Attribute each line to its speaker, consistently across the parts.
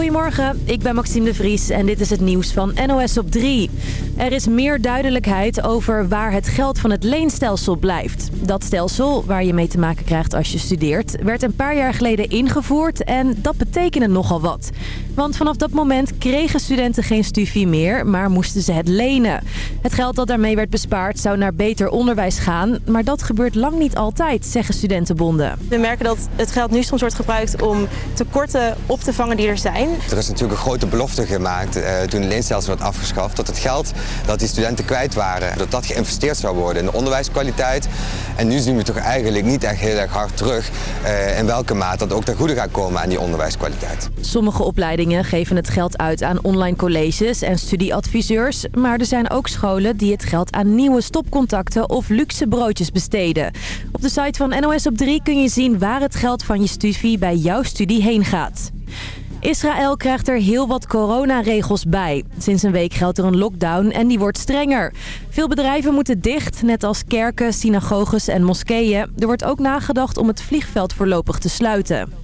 Speaker 1: Goedemorgen, ik ben Maxime de Vries en dit is het nieuws van NOS op 3. Er is meer duidelijkheid over waar het geld van het leenstelsel blijft. Dat stelsel, waar je mee te maken krijgt als je studeert, werd een paar jaar geleden ingevoerd en dat betekende nogal wat. Want vanaf dat moment kregen studenten geen studie meer, maar moesten ze het lenen. Het geld dat daarmee werd bespaard zou naar beter onderwijs gaan, maar dat gebeurt lang niet altijd, zeggen studentenbonden.
Speaker 2: We merken dat het geld nu soms wordt gebruikt om tekorten op te vangen die er zijn.
Speaker 3: Er is natuurlijk een grote belofte gemaakt uh, toen het leenstelsel werd afgeschaft... dat het geld dat die studenten kwijt waren, dat dat geïnvesteerd zou worden in de onderwijskwaliteit. En nu zien we toch eigenlijk niet echt heel erg hard terug uh, in welke mate dat ook ten goede gaat komen aan die onderwijskwaliteit.
Speaker 1: Sommige opleidingen geven het geld uit aan online colleges en studieadviseurs. Maar er zijn ook scholen die het geld aan nieuwe stopcontacten of luxe broodjes besteden. Op de site van NOS op 3 kun je zien waar het geld van je studie bij jouw studie heen gaat. Israël krijgt er heel wat coronaregels bij. Sinds een week geldt er een lockdown en die wordt strenger. Veel bedrijven moeten dicht, net als kerken, synagoges en moskeeën. Er wordt ook nagedacht om het vliegveld voorlopig te sluiten.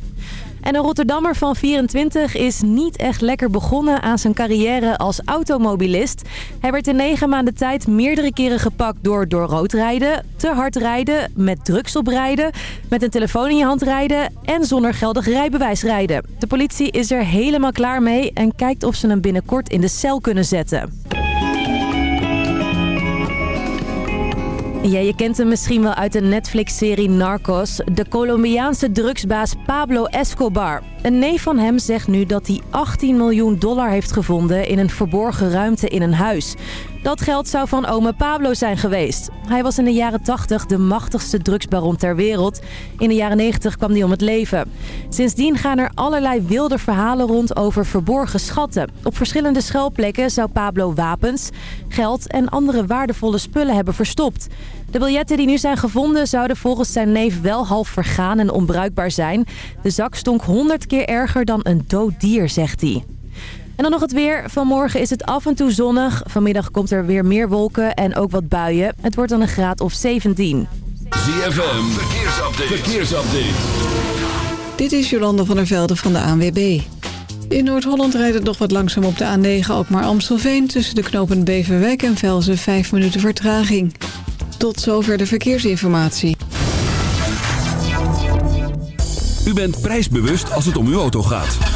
Speaker 1: En een Rotterdammer van 24 is niet echt lekker begonnen aan zijn carrière als automobilist. Hij werd in negen maanden tijd meerdere keren gepakt door door rood rijden, te hard rijden, met drugs op rijden, met een telefoon in je hand rijden en zonder geldig rijbewijs rijden. De politie is er helemaal klaar mee en kijkt of ze hem binnenkort in de cel kunnen zetten. Ja, je kent hem misschien wel uit de Netflix-serie Narcos. De Colombiaanse drugsbaas Pablo Escobar. Een neef van hem zegt nu dat hij 18 miljoen dollar heeft gevonden in een verborgen ruimte in een huis. Dat geld zou van ome Pablo zijn geweest. Hij was in de jaren 80 de machtigste drugsbaron ter wereld. In de jaren 90 kwam hij om het leven. Sindsdien gaan er allerlei wilde verhalen rond over verborgen schatten. Op verschillende schuilplekken zou Pablo wapens, geld en andere waardevolle spullen hebben verstopt. De biljetten die nu zijn gevonden zouden volgens zijn neef wel half vergaan en onbruikbaar zijn. De zak stonk 100 keer erger dan een dood dier, zegt hij. En dan nog het weer. Vanmorgen is het af en toe zonnig. Vanmiddag komt er weer meer wolken en ook wat buien. Het wordt dan een graad of 17.
Speaker 4: ZFM, verkeersupdate. verkeersupdate.
Speaker 5: Dit is Jolanda van der Velde van de ANWB. In Noord-Holland rijdt het nog wat langzaam op de A9, ook maar Amstelveen... tussen de knopen Beverwijk en Velzen 5 minuten vertraging. Tot zover de verkeersinformatie.
Speaker 4: U bent prijsbewust als het om uw auto gaat.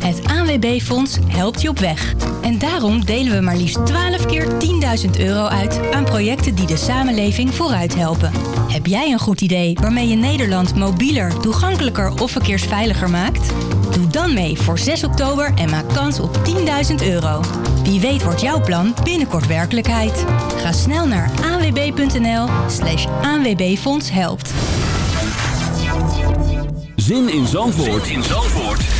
Speaker 6: Het ANWB-fonds helpt je op weg. En daarom delen we maar liefst 12 keer 10.000 euro uit aan projecten die de samenleving vooruit helpen. Heb jij een goed idee waarmee je Nederland mobieler, toegankelijker of verkeersveiliger maakt? Doe dan mee voor 6 oktober en maak kans op 10.000 euro. Wie weet wordt jouw plan binnenkort werkelijkheid. Ga snel naar anwb.nl slash anwbfonds helpt.
Speaker 4: Zin in Zandvoort, zin in Zandvoort.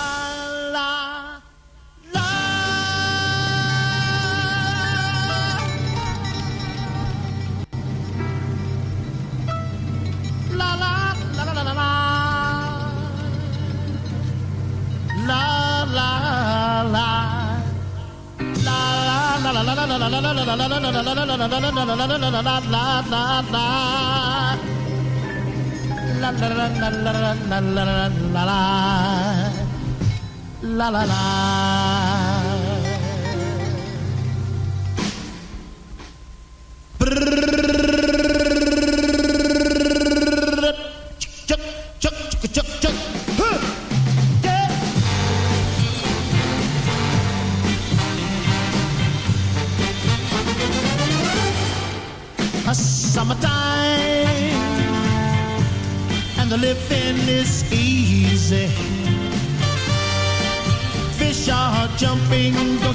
Speaker 7: La la la. Summertime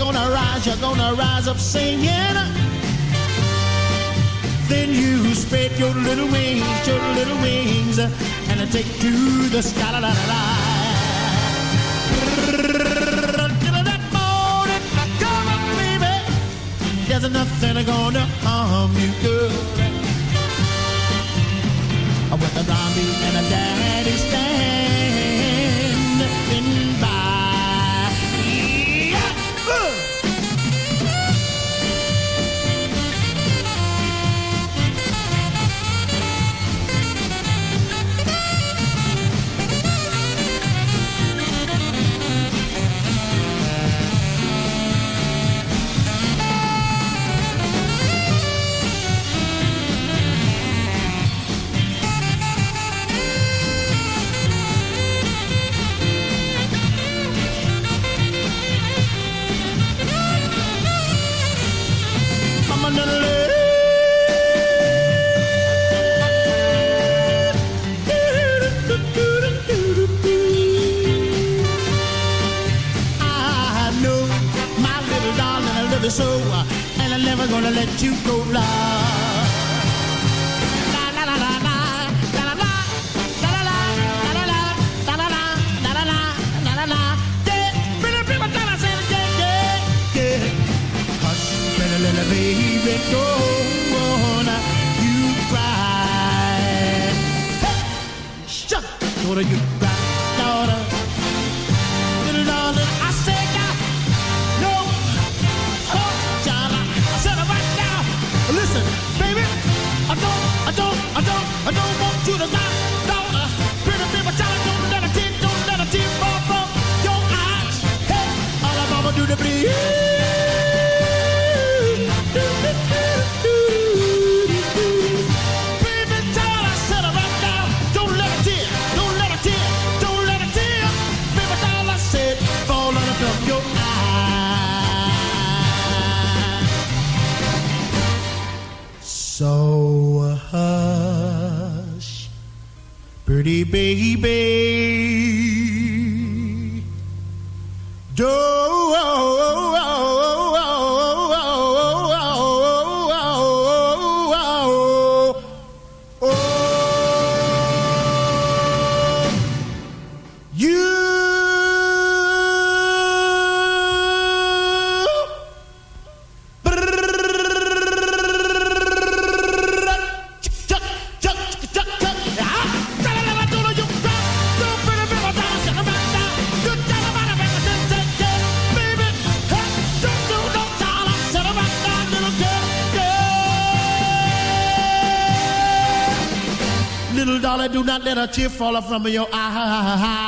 Speaker 7: gonna rise, you're gonna rise up singing. Then you spread your little wings, your little wings, and take to the sky. La, la, la, la. That morning, come on, baby. There's nothing gonna harm you, girl. Baby. falling from your eye.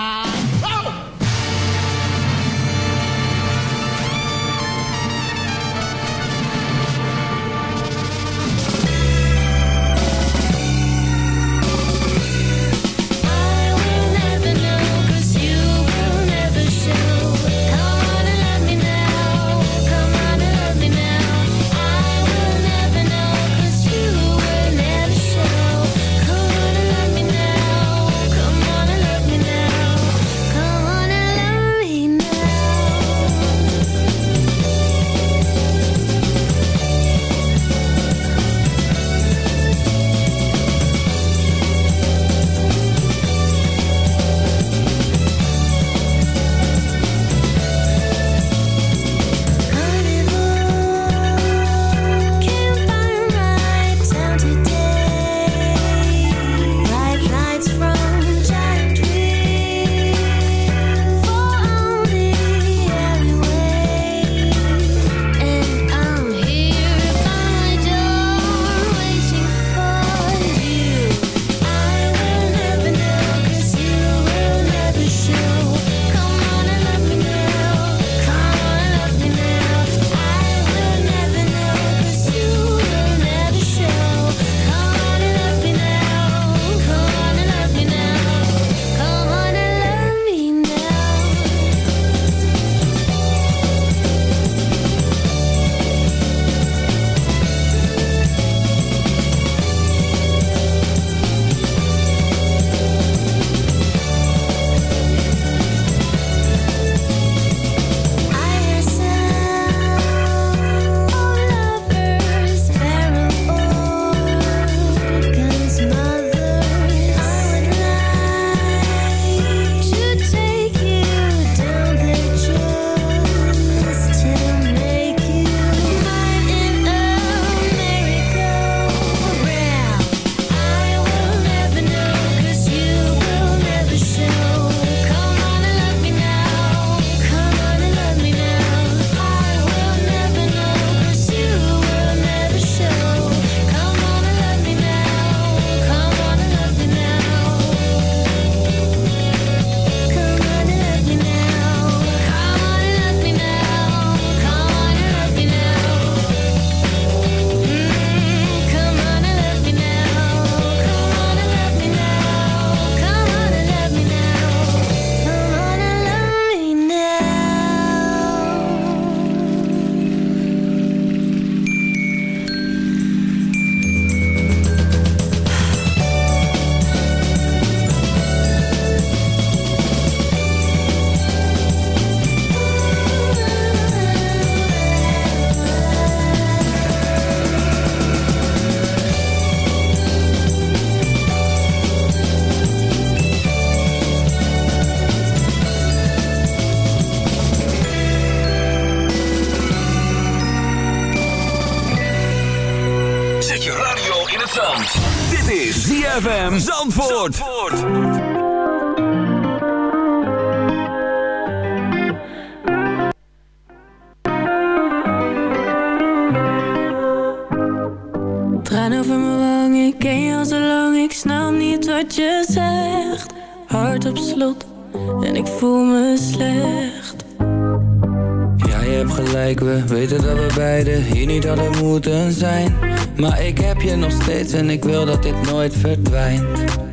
Speaker 8: Dat had er moeten zijn. Maar ik heb je nog steeds en ik wil dat dit nooit verdwijnt.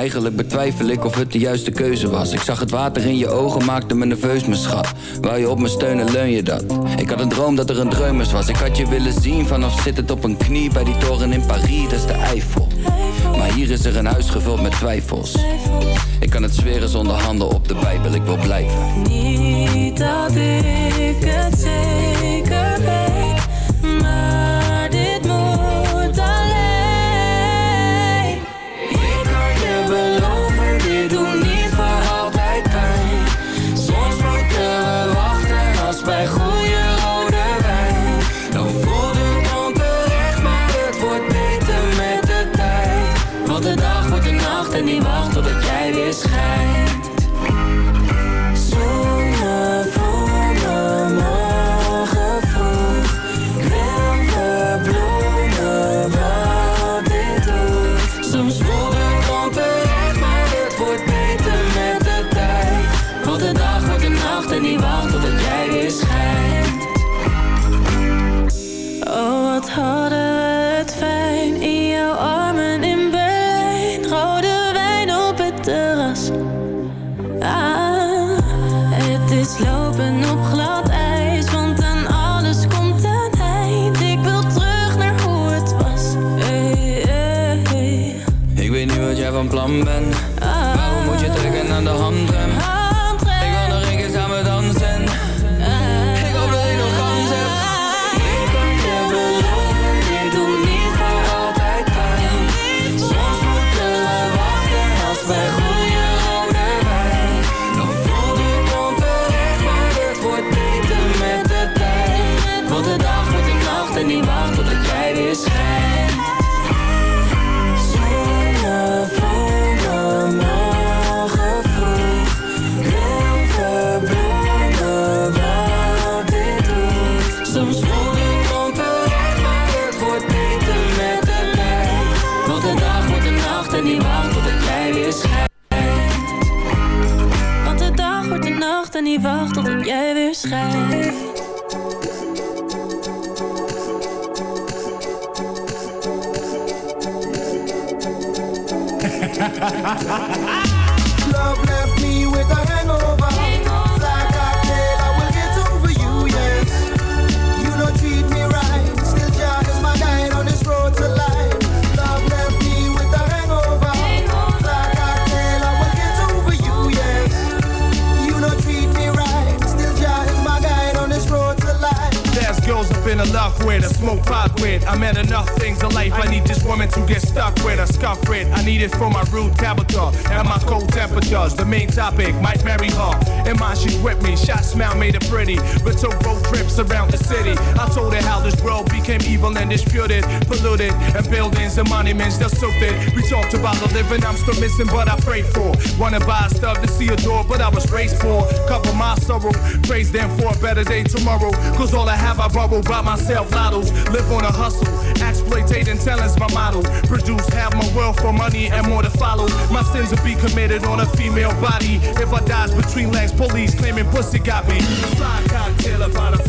Speaker 8: Eigenlijk betwijfel ik of het de juiste keuze was. Ik zag het water in je ogen, maakte me nerveus, mijn schat. Wou je op me steunen, leun je dat? Ik had een droom dat er een dreumers was. Ik had je willen zien vanaf zittend op een knie bij die toren in Paris, dat is de Eiffel. Maar hier is er een huis gevuld met twijfels. Ik kan het zweren zonder handen op de Bijbel, ik wil blijven.
Speaker 9: Niet dat ik het zeker
Speaker 10: monuments, there's something we talked about the living I'm still missing, but I pray for. Wanna buy stuff to see a door, but I was raised for. Cover my sorrow, praise them for a better day tomorrow. Cause all I have I borrow by myself, lottos. Live on a hustle, exploitating talents, my model. Produce, half my wealth for money and more to follow. My sins will be committed on a female body. If I dies between legs, police claiming pussy got me. Fly cocktail about a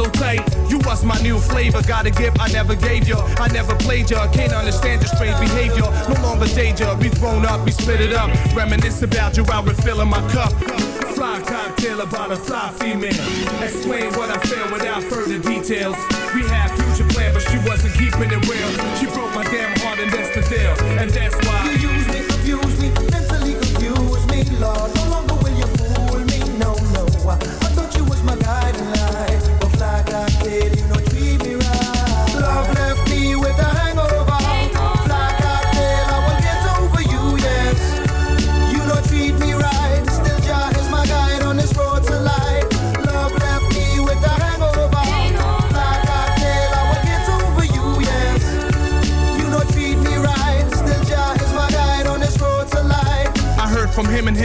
Speaker 10: You was my new flavor, got a gift I never gave you. I never played you, can't understand your strange behavior. No longer danger, we grown up, we split it up. Reminisce about you while refilling my cup. Fly cocktail about a fly female. Explain what I feel without further details. We had future plans, but she wasn't keeping it real. She broke my damn heart, and that's the deal. And that's why
Speaker 11: You use me, confuse me, mentally confuse me, Lord. No longer will you fool me, no, no.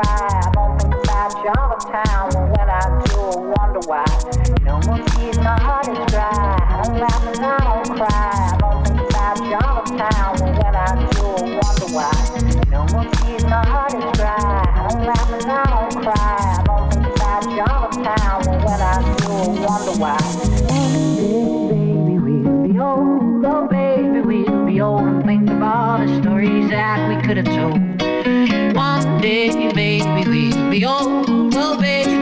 Speaker 12: crab, open jump.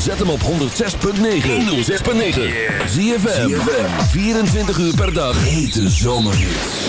Speaker 4: Zet hem op 106.9. 106.9. Zie je 24 uur per dag. Hete zomerhits.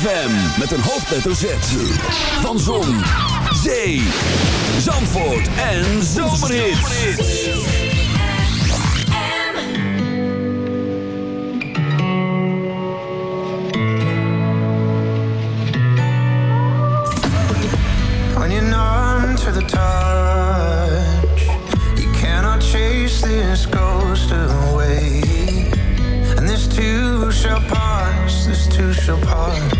Speaker 4: ZFM met een hoofdletter Z. Van Zon, Zee, Zandvoort en Zomerhits.
Speaker 11: Clinging on to the touch You cannot chase this ghost away And this too shall pass, this too shall pass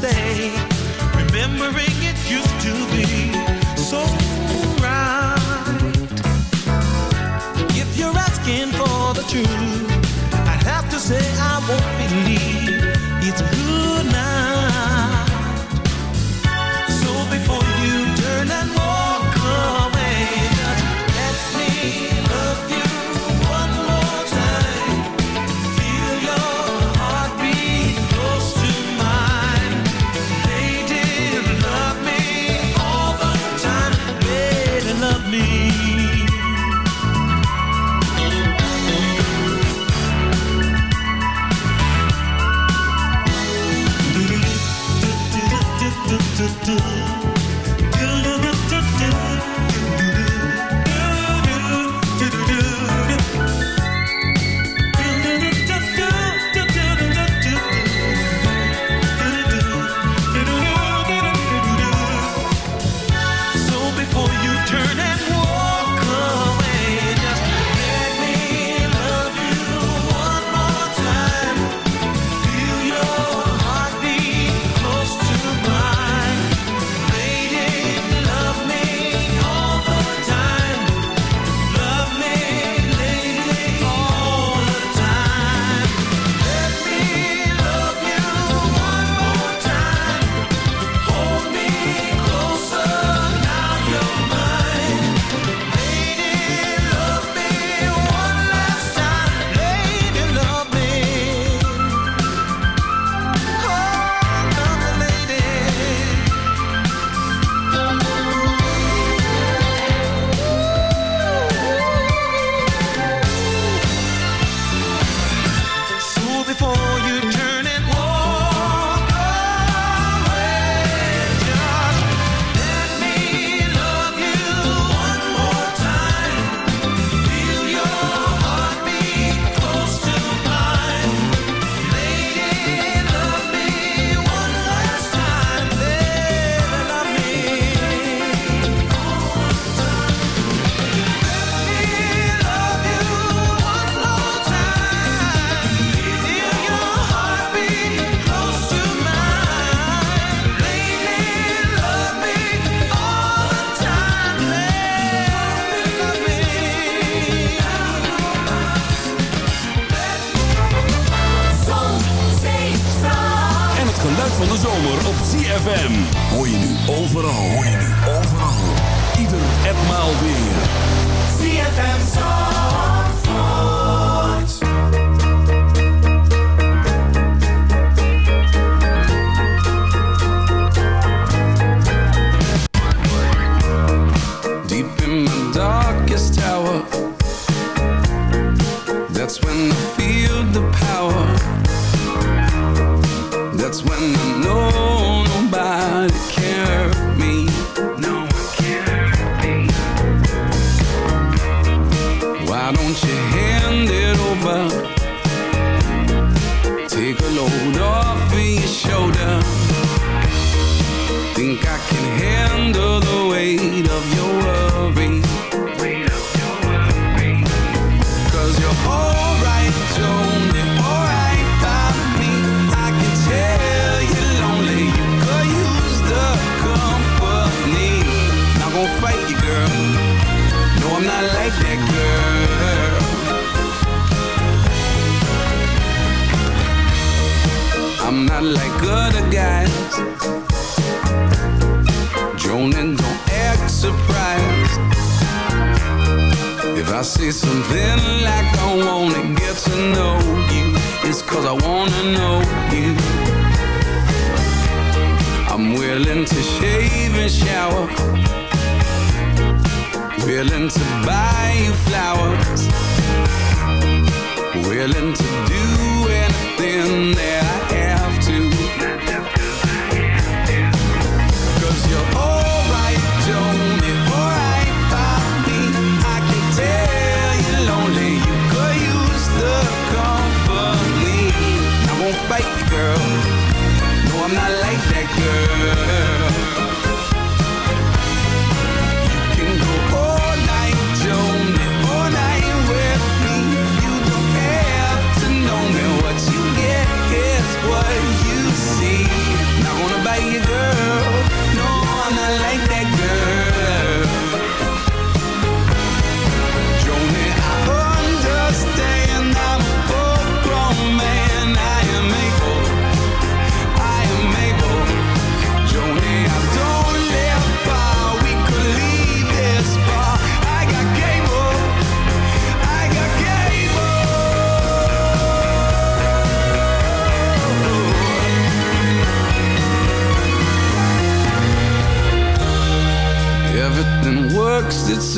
Speaker 4: mistake. Remembering it used to be so right. If you're asking for the truth.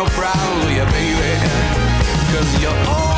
Speaker 13: no problem, yeah, baby. Cause you're all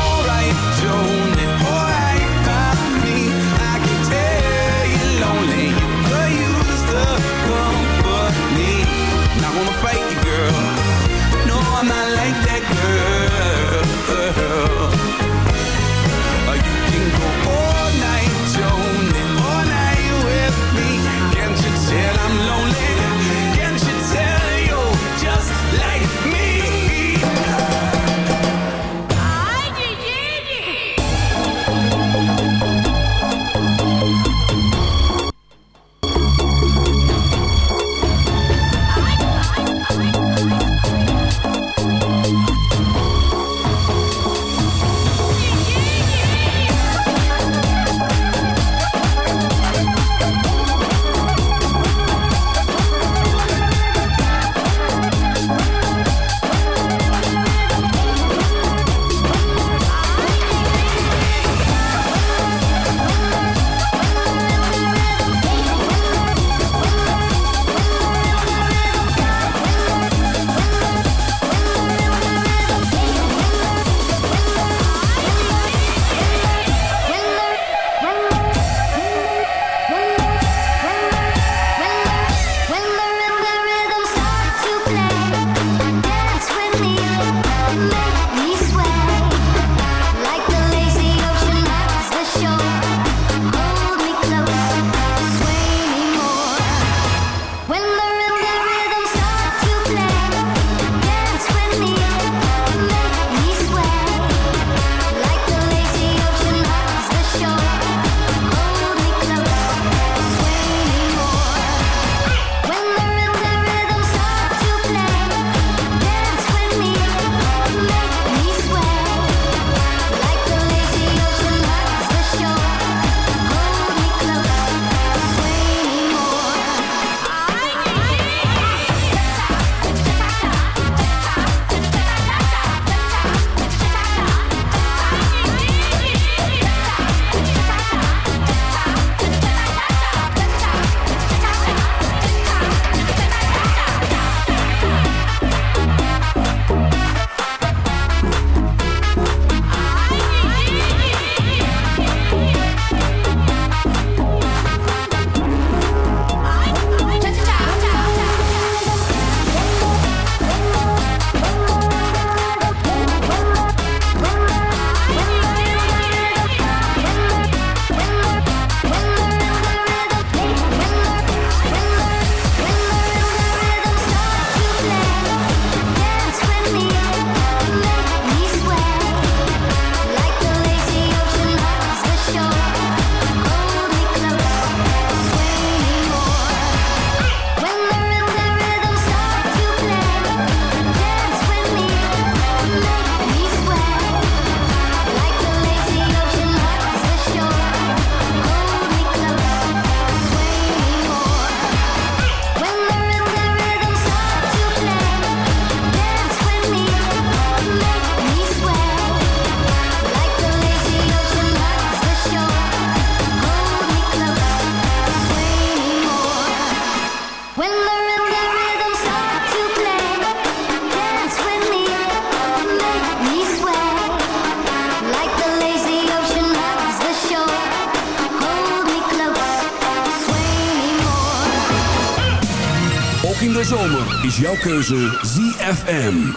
Speaker 4: ZFM.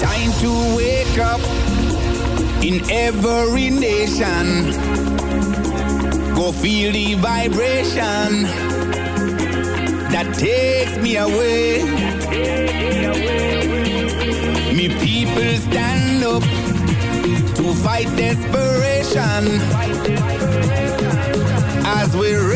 Speaker 11: Time to wake up in every nation. Go feel the vibration that takes me away. Me people stand up to fight desperation as we're